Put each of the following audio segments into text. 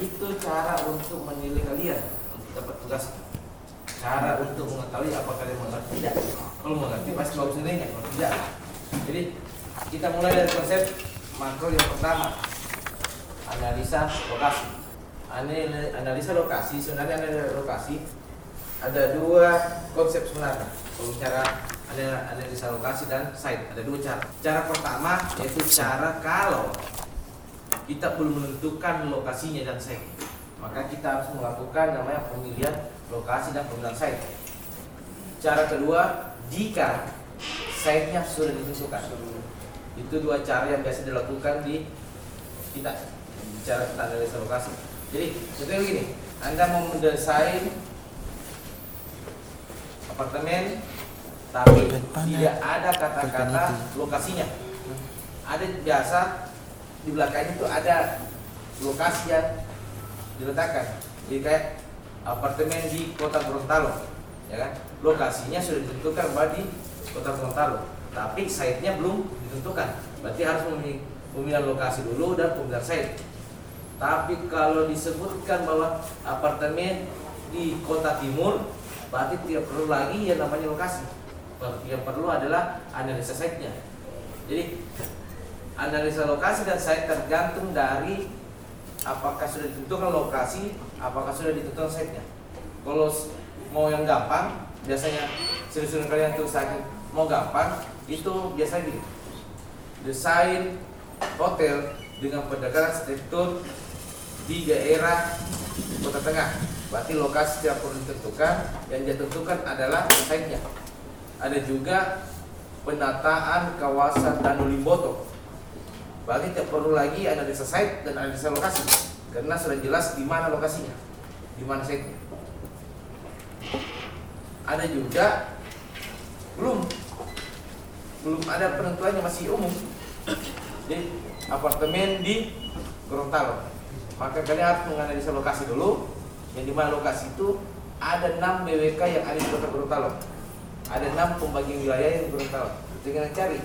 itu cara untuk menilai kalian untuk dapat tugas. Cara untuk mengetahui apakah kalian mengerti tidak. Kalau mengerti pasti bagus nilainya, kalau tidak. Jadi kita mulai dari konsep makro yang pertama, analisa lokasi. Anal- Analisa lokasi sebenarnya analisa lokasi ada dua konsep sebenarnya. Kalau cara ada analisa lokasi dan site ada dua cara. Cara pertama yaitu cara kalau kita belum menentukan lokasinya dan site, maka kita harus melakukan namanya pemilihan lokasi dan pemilihan site. Cara kedua, jika site-nya sudah ditentukan. Itu dua cara yang biasa dilakukan di kita bicara tentang analisa lokasi. Jadi, contohnya begini, Anda mau mendesain apartemen tapi tidak ada kata-kata lokasinya. Ada biasa di belakangnya itu ada lokasi yang diletakkan. Jadi kayak apartemen di kota Gorontalo, ya kan? Lokasinya sudah ditentukan bahwa di kota Gorontalo, tapi site-nya belum ditentukan. Berarti harus memilih pemilihan lokasi dulu dan pemilihan site. Tapi kalau disebutkan bahwa apartemen di kota timur, berarti tidak perlu lagi yang namanya lokasi. Yang perlu adalah analisa site-nya. Jadi analisa lokasi dan site tergantung dari apakah sudah ditentukan lokasi, apakah sudah ditentukan site-nya. Kalau mau yang gampang, biasanya sering-sering kalian tuh sakit mau gampang, itu biasanya gini. Desain hotel dengan pendekatan struktur di daerah kota tengah. Berarti lokasi tidak perlu ditentukan, yang ditentukan adalah site-nya. Ada juga penataan kawasan Danau Limboto. Berarti tidak perlu lagi analisa site dan analisa lokasi karena sudah jelas di mana lokasinya, di mana site. Ada juga belum belum ada penentuannya masih umum. Jadi apartemen di Gorontalo. Maka kalian harus menganalisa lokasi dulu. Yang di mana lokasi itu ada 6 BWK yang ada di kota Gorontalo. Ada 6 pembagian wilayah yang Gorontalo. Tinggal cari.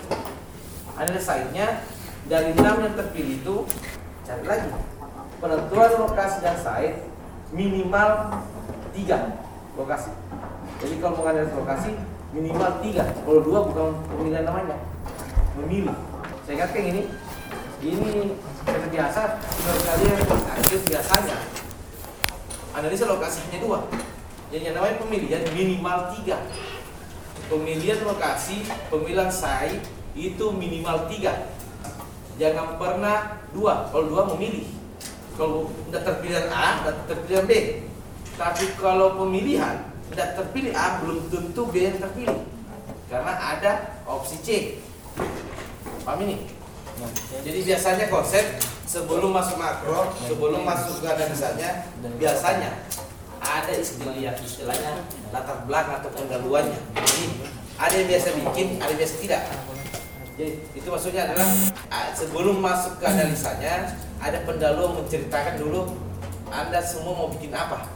Ada site-nya dari 6 yang terpilih itu cari lagi. Penentuan lokasi dan site minimal 3 lokasi. Jadi kalau menganalisa lokasi minimal 3. Kalau dua bukan pemilihan namanya. Memilih. Saya ingatkan ini ini seperti biasa kalian akhir biasanya analisa lokasi hanya dua jadi yang namanya pemilihan minimal tiga pemilihan lokasi pemilihan site itu minimal tiga jangan pernah dua. Kalau dua memilih. Kalau tidak terpilih A tidak terpilih B. Tapi kalau pemilihan tidak terpilih A belum tentu B yang terpilih. Karena ada opsi C. Paham ini? Jadi biasanya konsep sebelum masuk makro, sebelum masuk ke analisanya, biasanya ada istilah istilahnya latar belakang atau pendahuluannya. Jadi ada yang biasa bikin, ada yang biasa tidak. Jadi itu maksudnya adalah ah, sebelum masuk ke analisanya ada pendahuluan menceritakan dulu anda semua mau bikin apa.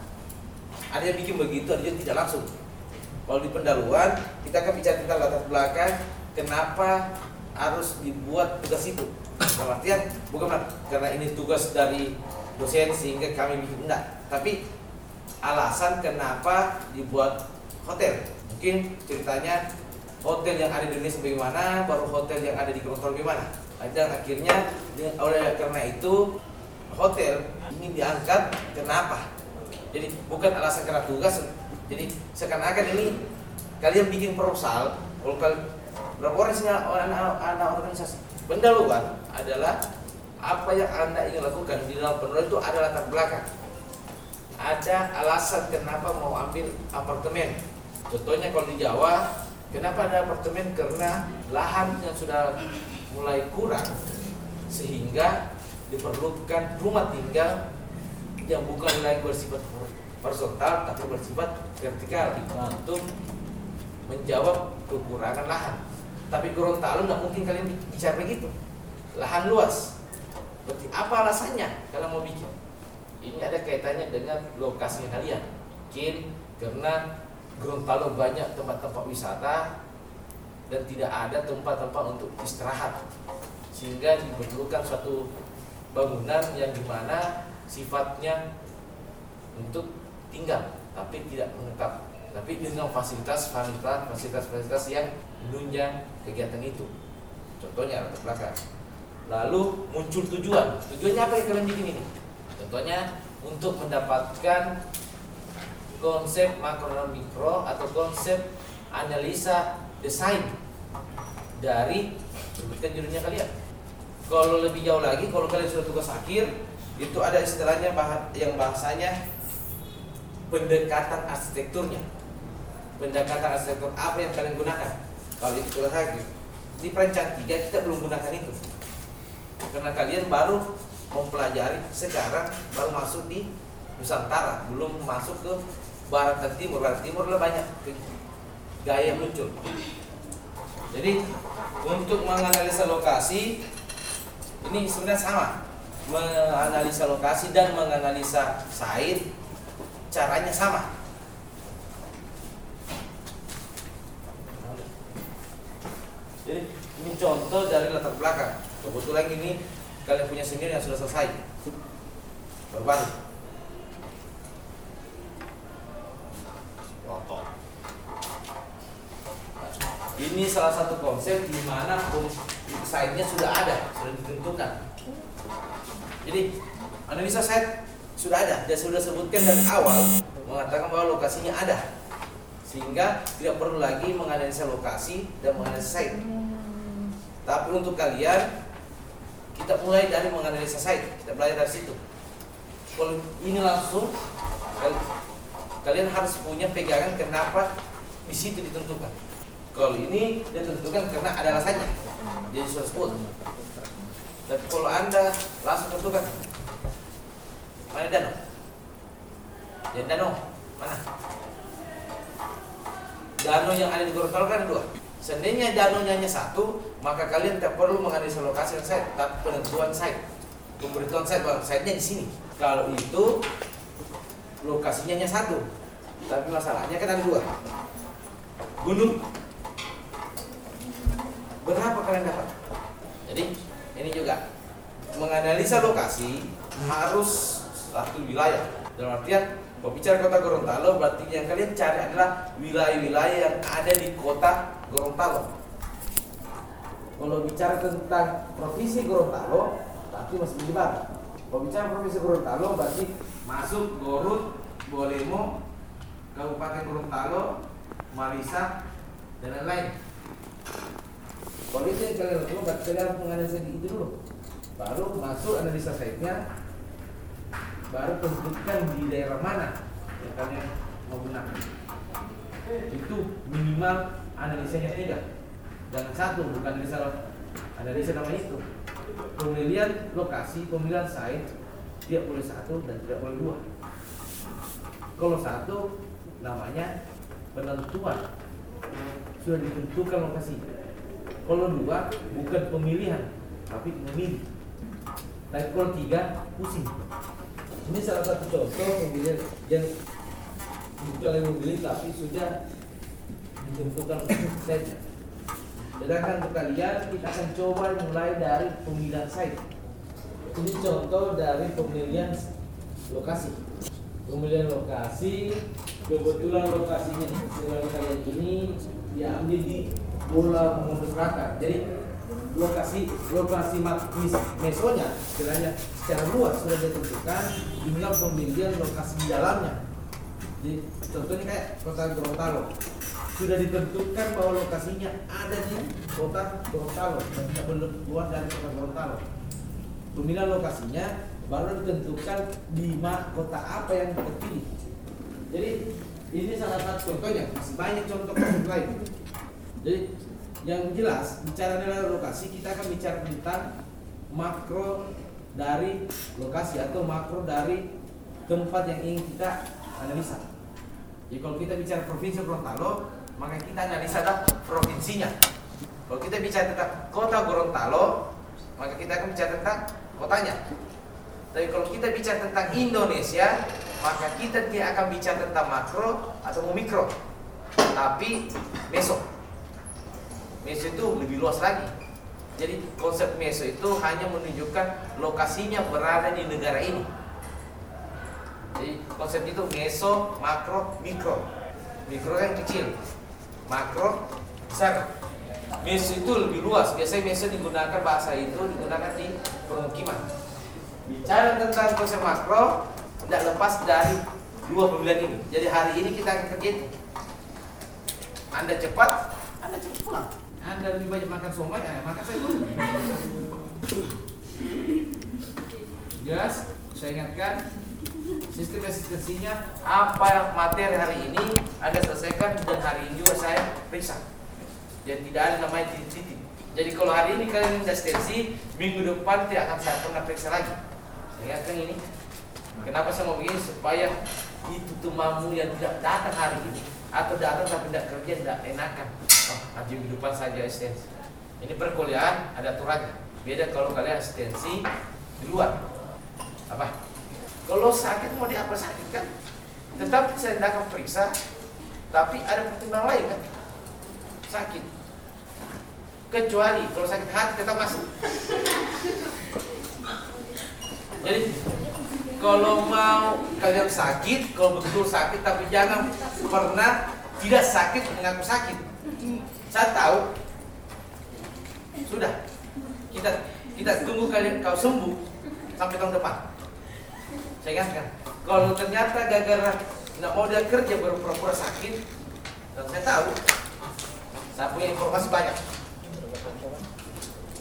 Ada yang bikin begitu, ada yang tidak langsung. Kalau di pendahuluan kita akan bicara tentang latar belakang, kenapa harus dibuat tugas itu. Dalam artian bukan karena ini tugas dari dosen sehingga kami bikin enggak, tapi alasan kenapa dibuat hotel. Mungkin ceritanya hotel yang ada di Indonesia bagaimana, baru hotel yang ada di Gorontalo bagaimana. Dan akhirnya oleh karena itu hotel ini diangkat kenapa? Jadi bukan alasan karena tugas. Jadi seakan-akan ini kalian bikin proposal, kalau berapa orang sih anak, anak organisasi? Pendahuluan adalah apa yang anda ingin lakukan di dalam pendahuluan itu ada latar belakang. Ada alasan kenapa mau ambil apartemen. Contohnya kalau di Jawa, kenapa ada apartemen? Karena lahan yang sudah mulai kurang sehingga diperlukan rumah tinggal yang bukan lagi bersifat horizontal tapi bersifat vertikal untuk menjawab kekurangan lahan. Tapi Gorontalo nggak mungkin kalian bicara begitu. Lahan luas. Berarti apa alasannya kalau mau bikin? Ini ada kaitannya dengan lokasinya kalian. Mungkin karena Gorontalo banyak tempat-tempat wisata dan tidak ada tempat-tempat untuk istirahat. Sehingga diperlukan suatu bangunan yang di mana sifatnya untuk tinggal tapi tidak menetap tapi dengan fasilitas fasilitas fasilitas fasilitas yang menunjang kegiatan itu. Contohnya latar belakang. Lalu muncul tujuan. Tujuannya apa yang kalian bikin ini? Contohnya untuk mendapatkan konsep makro dan mikro atau konsep analisa desain dari sebutkan judulnya kalian. Kalau lebih jauh lagi kalau kalian sudah tugas akhir itu ada istilahnya yang bahasanya pendekatan arsitekturnya. Pendekatan arsitektur apa yang kalian gunakan? Kalau itu tugas akhir di perencanaan tiga kita belum gunakan itu. Karena kalian baru mempelajari sekarang baru masuk di Nusantara belum masuk ke Barat dan Timur. Barat Timur lebih banyak gaya muncul. Jadi untuk menganalisa lokasi ini sebenarnya sama. Menganalisa lokasi dan menganalisa site caranya sama. Jadi ini contoh dari latar belakang. Kebetulan ini kalian punya sendiri yang sudah selesai. Berbaru ini salah satu konsep di mana site-nya sudah ada, sudah ditentukan. Jadi analisa site sudah ada, dia sudah sebutkan dari awal mengatakan bahwa lokasinya ada, sehingga tidak perlu lagi menganalisa lokasi dan menganalisa site. Tapi untuk kalian kita mulai dari menganalisa site, kita belajar dari situ. Kalau ini langsung kalian harus punya pegangan kenapa di situ ditentukan. Kalau ini dia tentukan karena ada rasanya. Jadi sebut. Tapi kalau anda langsung tentukan mana danau? Dan danau mana? Danau yang ada di Gorontalo kan dua. Seandainya danau hanya satu, maka kalian tidak perlu menganalisa lokasi site, tapi penentuan site. Pemberitahuan site, bahwa site-nya di sini. Kalau itu lokasinya hanya satu, tapi masalahnya kan ada dua. Gunung berapa kalian dapat jadi ini juga menganalisa lokasi harus satu wilayah dalam artian Pembicara kota Gorontalo berarti yang kalian cari adalah wilayah-wilayah yang ada di kota Gorontalo. Kalau bicara tentang provinsi Gorontalo, berarti masih menyebar. Kalau bicara provinsi Gorontalo berarti masuk Gorut, Bolemo, Kabupaten Gorontalo, Marisa, dan lain-lain. Kalau itu yang kalian lakukan, kalian harus menganalisa itu dulu. Baru masuk analisa site-nya, baru tentukan di daerah mana yang kalian mau gunakan. Itu minimal analisanya tiga. Jangan satu, bukan analisa analisa nama itu. Pemilihan lokasi, pemilihan site tidak boleh satu dan tidak boleh dua. Kalau satu namanya penentuan sudah ditentukan lokasi kalau dua bukan pemilihan, tapi memilih. Tapi kalau tiga pusing. Ini salah satu contoh pemilihan yang bukan yang memilih tapi sudah ditentukan saja. Sedangkan untuk kalian kita akan coba mulai dari pemilihan site. Ini contoh dari pemilihan lokasi. Pemilihan lokasi, kebetulan lokasinya di kalian ini diambil di bola mengumpul selatan. Jadi lokasi lokasi magis mesonya kiranya secara luas sudah ditentukan tinggal pemilihan lokasi di dalamnya. Jadi contohnya kayak kota Gorontalo sudah ditentukan bahwa lokasinya ada di kota Gorontalo dan tidak belum keluar dari kota Gorontalo. Pemilihan lokasinya baru ditentukan di kota apa yang terpilih. Jadi ini salah satu contohnya, masih banyak contoh lain. Jadi yang jelas bicara nilai lokasi kita akan bicara tentang makro dari lokasi atau makro dari tempat yang ingin kita analisa. Jadi kalau kita bicara provinsi Gorontalo, maka kita analisa adalah provinsinya. Kalau kita bicara tentang kota Gorontalo, maka kita akan bicara tentang kotanya. Tapi kalau kita bicara tentang Indonesia, maka kita tidak akan bicara tentang makro atau mikro, tapi meso. Meso itu lebih luas lagi. Jadi konsep meso itu hanya menunjukkan lokasinya berada di negara ini. Jadi konsep itu meso, makro, mikro. Mikro yang kecil, makro besar. Meso itu lebih luas. Biasanya meso digunakan bahasa itu digunakan di permukiman. Bicara tentang konsep makro, tidak lepas dari dua pemilihan ini. Jadi hari ini kita akan kerjain. Anda cepat, Anda cepat pulang. Anda lebih banyak makan somai, eh, makan saya dulu. Jelas? Saya ingatkan sistem eksistensinya apa materi hari ini Anda selesaikan dan hari ini juga saya periksa. Jadi tidak ada namanya titik-titik. Jadi kalau hari ini kalian asistensi, minggu depan tidak akan saya pernah periksa lagi. Saya ingatkan ini. Kenapa saya mau begini supaya itu tumamu yang tidak datang hari ini atau datang tapi tidak kerja tidak enakan. Minggu depan saja asistensi. Ini perkuliahan ada aturannya. Beda kalau kalian asistensi di luar. Apa? Kalau sakit mau diapa sakit kan? Tetap saya tidak akan periksa, tapi ada pertimbangan lain kan? Sakit. Kecuali kalau sakit hati tetap masuk. Jadi kalau mau kalian sakit, kalau betul sakit, tapi jangan pernah tidak sakit mengaku sakit. Saya tahu. Sudah. Kita kita tunggu kalian kau sembuh sampai tahun depan. Saya ingatkan. Kalau ternyata gara-gara nggak mau dia kerja baru pura-pura sakit, dan saya tahu, saya punya informasi banyak.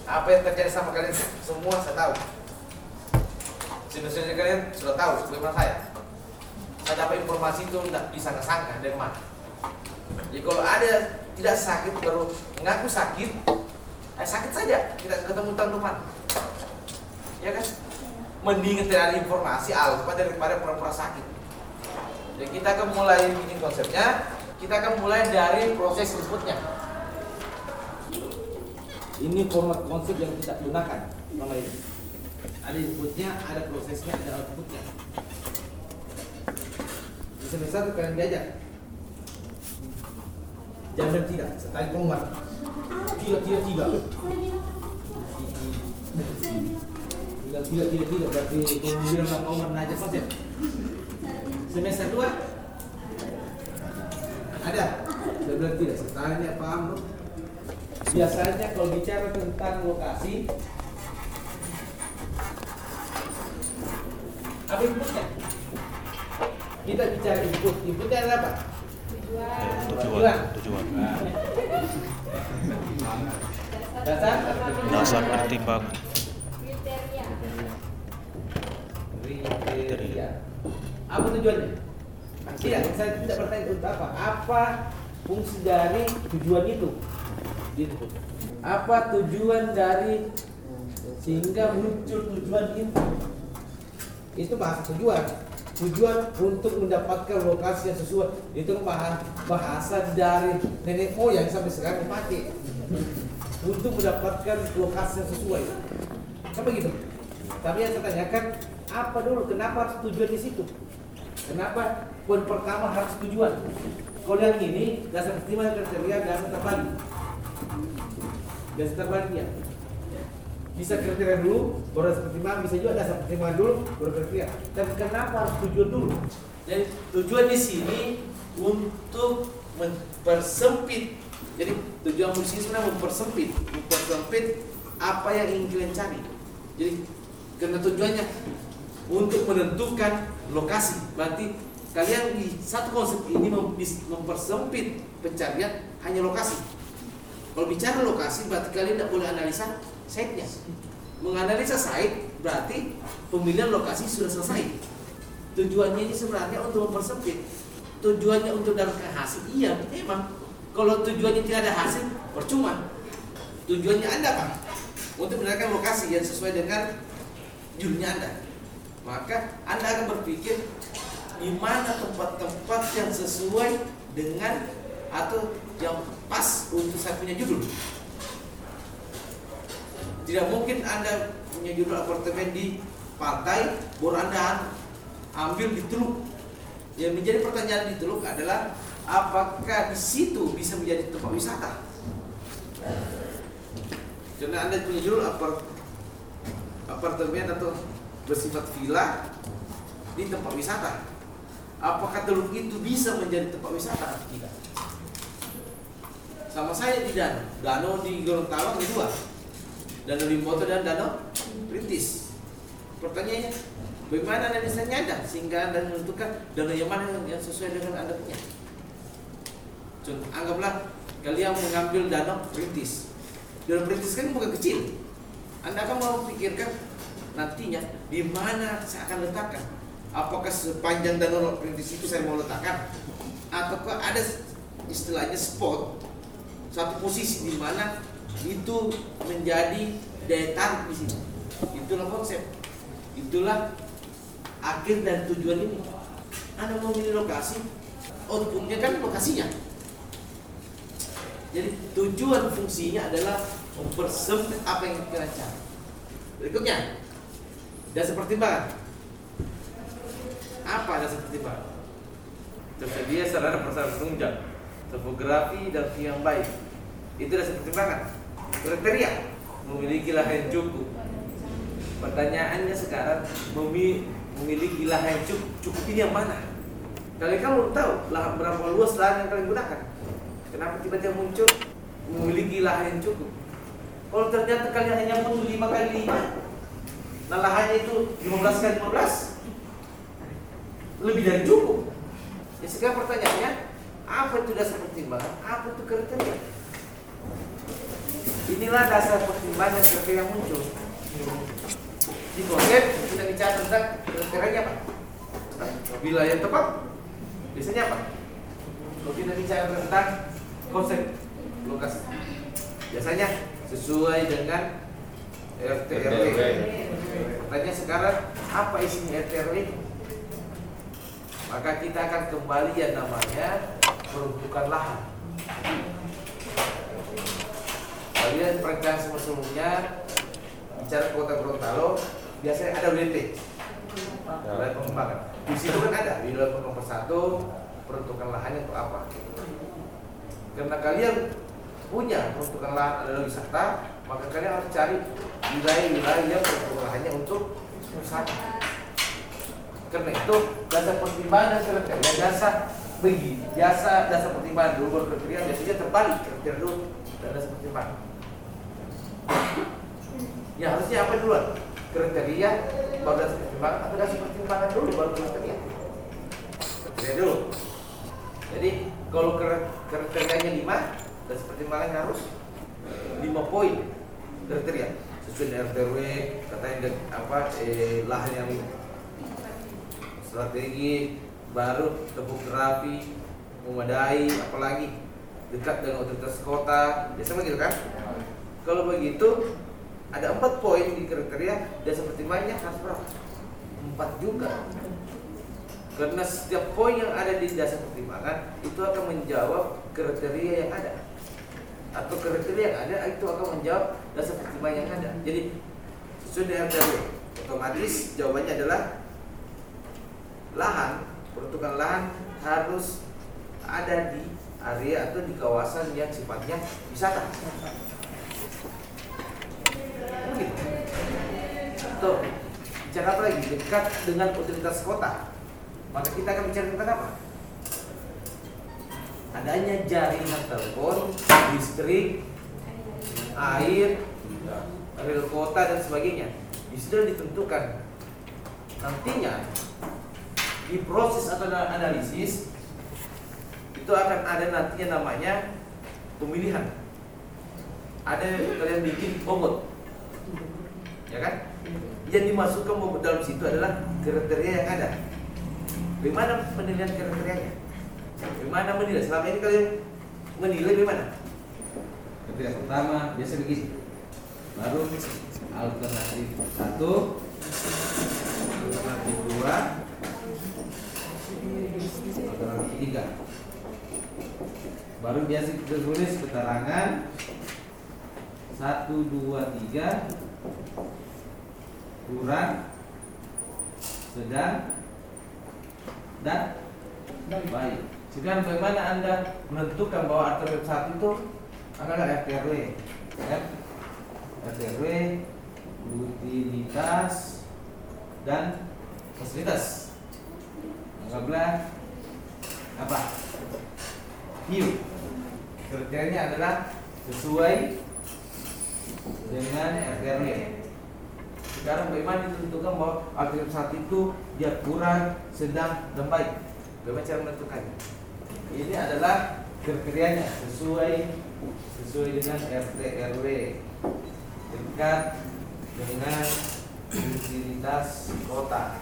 Apa yang terjadi sama kalian semua saya tahu. Senior-senior kalian sudah tahu bagaimana saya. Saya dapat informasi itu tidak bisa ngesangka dari mana. Jadi kalau ada tidak sakit baru mengaku sakit, eh, sakit saja kita ketemu tahun depan. Ya kan? Mending tidak ada informasi alfa daripada pura-pura sakit. Jadi kita akan mulai bikin konsepnya, kita akan mulai dari proses inputnya. Ini format konsep yang kita gunakan selama ini. Ada inputnya, ada prosesnya, ada outputnya. Semester kalian diajak. Jangan tidak, sekali pengumuman. Tidak, tidak, tidak. Tidak, tidak, tidak, tidak. Berarti kemudian mau menajak konsep. Semester 2 ada. Saya bilang tidak, saya tanya paham bro. Biasanya kalau bicara tentang lokasi Apa inputnya? Kita bicara input, inputnya adalah apa? Tujuan tujuan Dasar pertimbangan kriteria. Apa tujuannya? Tidak, saya tidak bertanya untuk apa. Apa fungsi dari tujuan itu? Gitu. Apa tujuan dari sehingga muncul tujuan itu? Itu bahasa tujuan. Tujuan untuk mendapatkan lokasi yang sesuai. Itu bahasa, dari nenek moyang sampai sekarang dipakai untuk mendapatkan lokasi yang sesuai. Kan begitu? Tapi yang saya tanyakan, apa dulu? Kenapa harus tujuan di situ? Kenapa poin pertama harus tujuan? Kalau yang ini dasar pertimbangan kriteria dasar terbagi. Dasar terbagi ya. Bisa kriteria dulu, baru dasar pertimbangan, bisa juga dasar pertimbangan dulu, baru kriteria. Tapi kenapa harus tujuan dulu? Jadi tujuan di sini untuk mempersempit. Jadi tujuan sini sebenarnya mempersempit, mempersempit apa yang ingin kalian cari. Jadi karena tujuannya untuk menentukan lokasi. Berarti kalian di satu konsep ini mempersempit pencarian hanya lokasi. Kalau bicara lokasi berarti kalian tidak boleh analisa site-nya. Menganalisa site berarti pemilihan lokasi sudah selesai. Tujuannya ini sebenarnya untuk mempersempit. Tujuannya untuk mendapatkan hasil. Iya, memang. Kalau tujuannya tidak ada hasil, percuma. Tujuannya Anda apa? Untuk mendapatkan lokasi yang sesuai dengan judulnya Anda. Maka Anda akan berpikir di mana tempat-tempat yang sesuai dengan atau yang pas untuk saya punya judul. Tidak mungkin Anda punya judul apartemen di pantai, baru Anda ambil di Teluk. Yang menjadi pertanyaan di Teluk adalah apakah di situ bisa menjadi tempat wisata? Karena Anda punya judul apart apartemen atau bersifat villa di tempat wisata. Apakah teluk itu bisa menjadi tempat wisata? Tidak. Sama saya di danau. Danau di Gorontalo ada dua. Danau Limboto dan Danau Rintis. Pertanyaannya, bagaimana anda bisa nyadar sehingga anda menentukan danau yang mana yang sesuai dengan anda punya? Contoh, anggaplah kalian mengambil danau Rintis. Danau Rintis kan bukan kecil. Anda akan mau pikirkan nantinya di mana saya akan letakkan. Apakah sepanjang danau Rintis itu saya mau letakkan? Ataukah ada istilahnya spot satu posisi di mana itu menjadi daya tarik di sini. Itulah konsep. Itulah akhir dan tujuan ini. Anda mau memilih lokasi, outputnya kan lokasinya. Jadi tujuan fungsinya adalah mempersempit apa yang kita cari. Berikutnya, dasar pertimbangan. Apa dasar pertimbangan? Tersedia sarana prasarana penunjang, topografi dan yang baik. Itu dasar pertimbangan. Kriteria memiliki lahan cukup. Pertanyaannya sekarang memi- memiliki lahan cukup, cukup ini yang mana? Kalian kan belum tahu lahan berapa luas lahan yang kalian gunakan. Kenapa tiba-tiba muncul memiliki lahan cukup? Kalau ternyata kalian hanya butuh 5 kali 5 Nah lahannya itu 15 kali 15 Lebih dari cukup Ya sekarang pertanyaannya Apa itu dasar pertimbangan? Apa itu kriteria? Inilah dasar pertimbangan kriteria yang muncul Di konsep kita bicara tentang kriterianya apa? Bila yang tepat Biasanya apa? Kalau kita bicara tentang konsep lokasi Biasanya sesuai dengan RT RW. Tanya sekarang apa isinya RT RW? Maka kita akan kembali yang namanya peruntukan lahan. Kalian perencanaan sebelumnya bicara kota Gorontalo biasanya ada WT wilayah pengembangan. Di situ kan ada wilayah pengembangan satu peruntukan lahannya untuk apa? Karena kalian punya peruntukan lahan adalah wisata, maka kalian harus cari wilayah-wilayah yang peruntukan lahannya untuk wisata. Karena itu dasar pertimbangan dan kriteria jasa begini, jasa dasar pertimbangan dulu baru kriteria biasanya terbalik kriteria dulu dan dasar pertimbangan. Ya harusnya apa duluan? Kriteria baru dasar pertimbangan atau dasar pertimbangan dulu baru kriteria? Kriteria dulu. Jadi kalau kri- kriterianya lima, dan pertimbangan harus lima poin kriteria sesuai dengan RTW katanya apa eh, lahan yang strategi baru topografi memadai apalagi dekat dengan otoritas kota biasa begitu kan kalau begitu ada empat poin di kriteria dan pertimbangannya harus berapa empat juga karena setiap poin yang ada di dasar pertimbangan itu akan menjawab kriteria yang ada atau kriteria yang ada itu akan menjawab dasar pertimbangan yang ada. Jadi dengan RTW otomatis jawabannya adalah lahan peruntukan lahan harus ada di area atau di kawasan yang sifatnya wisata. Atau bicara apa lagi dekat dengan otoritas kota maka kita akan bicara tentang apa? Adanya jaringan telepon, listrik, air, rel kota dan sebagainya. Situ ditentukan nantinya di proses atau analisis itu akan ada nantinya namanya pemilihan. Ada kalian bikin bobot, ya kan? Yang dimasukkan bobot dalam situ adalah kriteria yang ada. Bagaimana penilaian kriterianya? Bagaimana menilai? Selama ini kalian menilai bagaimana? Kriteria pertama biasa begini. Baru alternatif satu, alternatif dua, alternatif tiga. Baru biasa kita tulis keterangan satu, dua, tiga, kurang, sedang, dan baik. Sekarang bagaimana anda menentukan bahwa alternatif satu itu adalah RTRW, ya? RTRW, rutinitas dan fasilitas. Anggaplah apa? View. Kriterianya adalah sesuai dengan RTRW. Sekarang bagaimana ditentukan bahwa alternatif satu itu dia kurang, sedang, dan baik? Bagaimana cara menentukannya? Ini adalah kriterianya sesuai sesuai dengan RT RW dekat dengan utilitas kota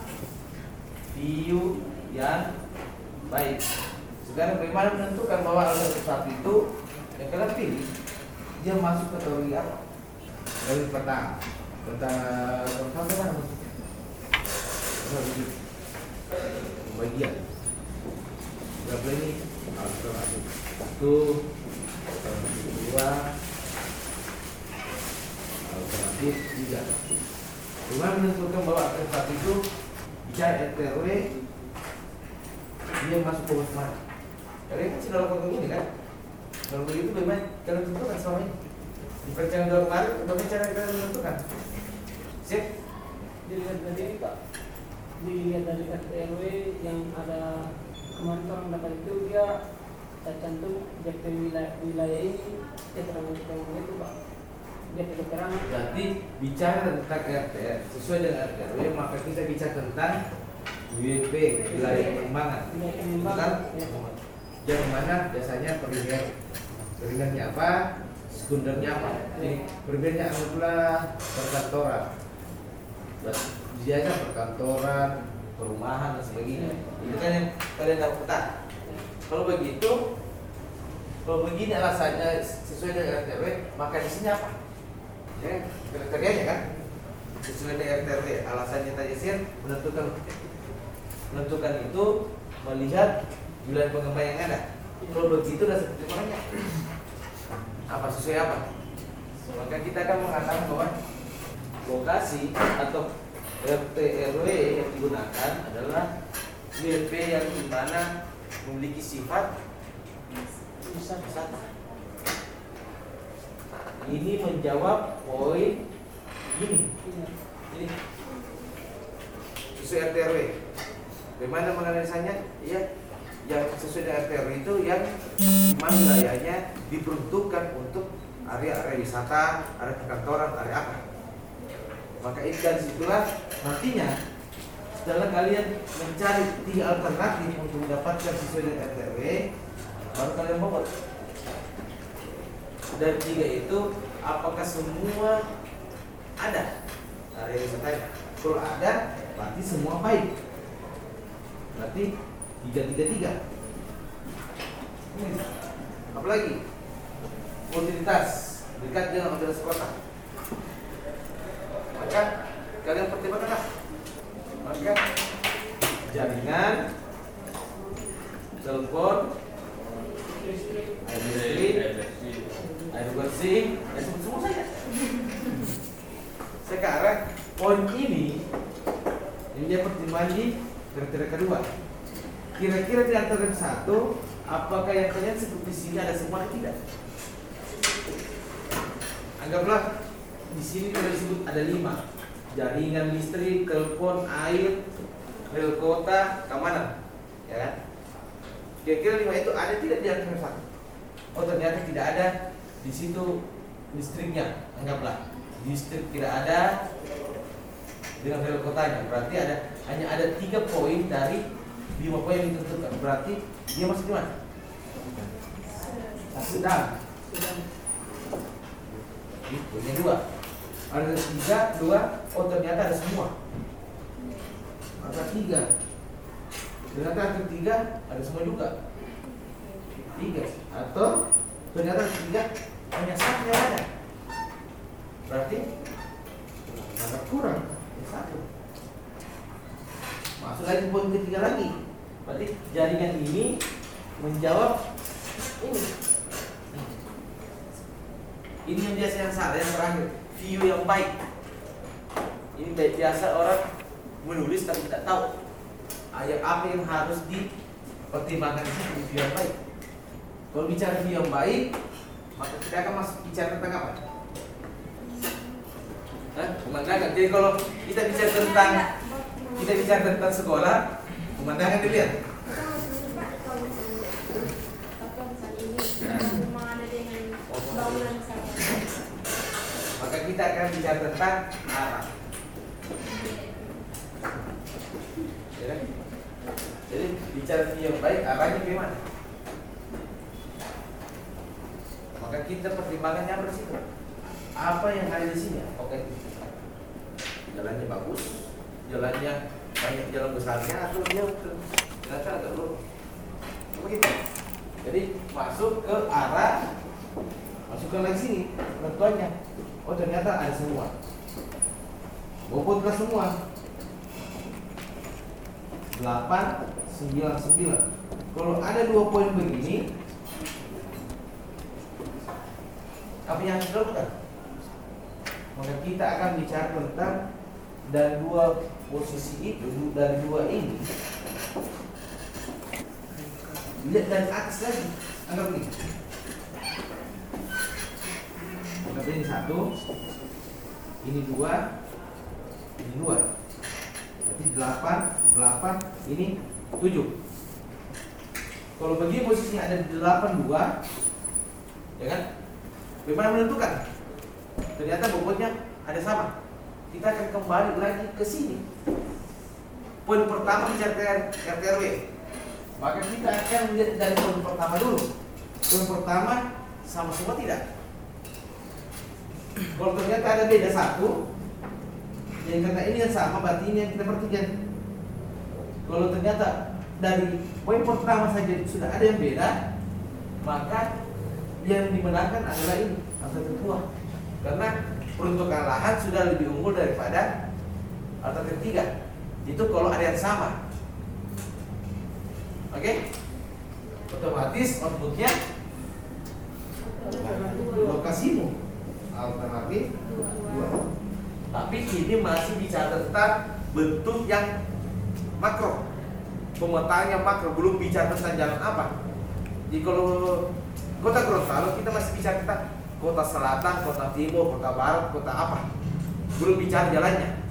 view yang baik sekarang bagaimana menentukan bahwa alternatif satu itu yang kalian pilih dia masuk kategori apa dari peta peta peta apa kan bagian berapa ini? Satu alternatif dua alternatif tiga. Dengan menentukan bahwa alternatif satu itu bicara RTRW dia masuk ke mana kalian kan sudah lakukan ini kan? Kalau begitu bagaimana? Kalian tentukan selama ini di perencanaan dua kemarin bagaimana cara kalian menentukan. Sip dilihat dari ini pak. Dilihat dari RW yang ada kemarin orang dapat itu dia saya cantum JP wilayah, wilayah ini. Dia terang itu pak. Dia keterangan Berarti bicara tentang RT sesuai dengan RTRW maka kita bicara tentang WP wilayah pengembangan. wilayah pengembangan. Ya. yang mana biasanya perizinan perizinannya apa, sekundernya apa. Jadi perizinannya anggaplah perkantoran. Biasanya perkantoran, perumahan dan sebagainya. Itu kan yang kalian tahu peta. Kalau begitu, kalau begini alasannya sesuai dengan RTRW, maka di sini apa? Ya, kriterianya kan sesuai dengan RTRW. Alasannya tadi sih menentukan menentukan itu melihat wilayah pengembangan yang ada. Kalau begitu udah seperti makanya apa sesuai apa? Maka kita akan mengatakan bahwa lokasi atau RT RW yang digunakan adalah WP yang di mana memiliki sifat wisata. Ini menjawab poin ini. Ini sesuai RT RW. Bagaimana menganalisanya? Iya, yang sesuai dengan RT RW itu yang mana wilayahnya diperuntukkan untuk area-area wisata, area perkantoran, area apa. Maka itu dari situlah nantinya setelah kalian mencari tiga alternatif untuk mendapatkan sesuai dengan RT RW, baru kalian bobot. Dan tiga itu apakah semua ada area wisatanya? Kalau ada, berarti semua baik. Berarti tiga tiga tiga. Apalagi? Utilitas dekat dengan utilitas kota. Maka kalian pertimbangkanlah. Maka jaringan. Telepon. Air listrik. Air bersih. Semua semua saja sekarang poin ini ini dia pertimbangan di kriteria kedua kira-kira di antara yang satu apakah yang kalian sebut di sini ada semua atau tidak? Anggaplah di sini kita disebut ada lima. Jaringan listrik telepon air rel kota keamanan. Ya kan? Kira-kira lima itu ada tidak di antara satu? Oh ternyata tidak ada di situ listriknya. Anggaplah listrik tidak ada dengan rel kotanya. Berarti ada hanya ada tiga poin dari poin yang ditentukan berarti dia masuk di mana? Sedang. Ini poinnya dua. Ada tiga dua oh ternyata ada semua. Ada tiga. Ternyata ada tiga ada semua juga. Tiga. Atau ternyata tiga hanya satu yang ada. Berarti agak kurang satu. Masuk lagi poin ketiga lagi berarti jaringan ini menjawab ini. Ini yang biasa yang salah yang terakhir. View yang baik. Ini biasa orang menulis tapi tidak tahu ayat apa yang harus dipertimbangkan. Di view yang baik. Kalau bicara view yang baik maka kita akan masuk bicara tentang apa? Hah? pemandangan jadi kalau kita bicara tentang kita bicara tentang sekolah Pemandangan dilihat. Maka kita akan bicara tentang arah. Ya kan? Jadi bicara yang baik arahnya gimana? Maka kita pertimbangannya apa situ? Apa yang ada di sini? Oke. Jalannya bagus, jalannya banyak jalan besarnya atau dia ternyata agak lu begitu. Jadi masuk ke arah masukkan lagi sini penentuannya. Oh ternyata ada semua. Bobotlah semua. 8 9 9. Kalau ada dua poin begini, apa yang harus? Maka kita akan bicara tentang dari dua posisi itu, dari dua ini. Lihat dari atas lagi, anggap ini. Anggap ini satu, ini dua, ini dua. Berarti delapan, delapan, ini tujuh. Kalau begini posisinya ada delapan dua, ya kan? Bagaimana menentukan? Ternyata bobotnya ada sama. Kita akan kembali lagi ke sini. Poin pertama bicara RT RW. Maka kita akan melihat dari poin pertama dulu. Poin pertama sama semua tidak. Kalau ternyata ada beda satu, ya karena ini yang sama berarti ini yang kita perhatikan. Kalau ternyata dari poin pertama saja sudah ada yang beda, maka yang dimenangkan adalah ini alternatif kedua. Karena peruntukan lahan sudah lebih unggul daripada alternatif tiga. Itu kalau ada yang sama. Oke? Otomatis outputnya lokasimu alternatif. Tapi ini masih bicara tentang bentuk yang makro. Pemetaan yang makro belum bicara tentang jalan apa. Jadi kalau kota Gorontalo kita masih bicara tentang kota selatan, kota timur, kota barat, kota apa. Belum bicara jalannya.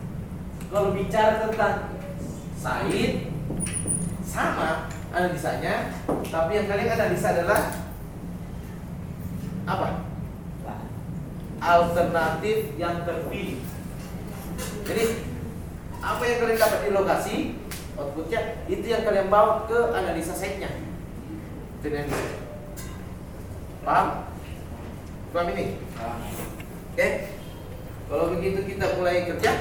Kalau bicara tentang Said sama analisanya, tapi yang kalian analisa adalah apa? Alternatif yang terpilih. Jadi apa yang kalian dapat di lokasi outputnya itu yang kalian bawa ke analisa setnya. Itu yang bisa. Paham? Paham ini? Oke? Kalau begitu kita mulai kerja.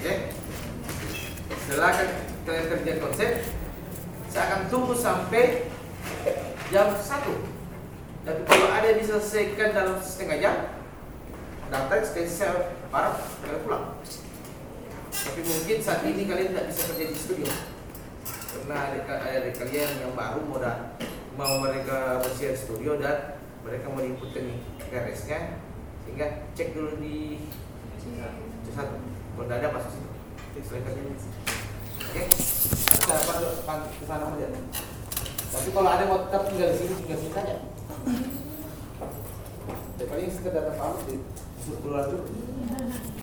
Oke? Setelah kan- kalian kerja konsep, saya akan tunggu sampai jam 1 Tapi kalau ada yang diselesaikan dalam setengah jam, datang stay parah, kalian pulang. Tapi mungkin saat ini kalian tidak bisa kerja di studio karena ada, ada kalian yang baru mau dan mau mereka bersih di studio dan mereka mau diinputkan RS-nya sehingga cek dulu di C1 kalau ada masuk situ. Oke? Kita ke sana aja. Tapi kalau ada mau tetap tinggal di sini tinggal sini saja ya paling sekedar pamit di suruh keluar dulu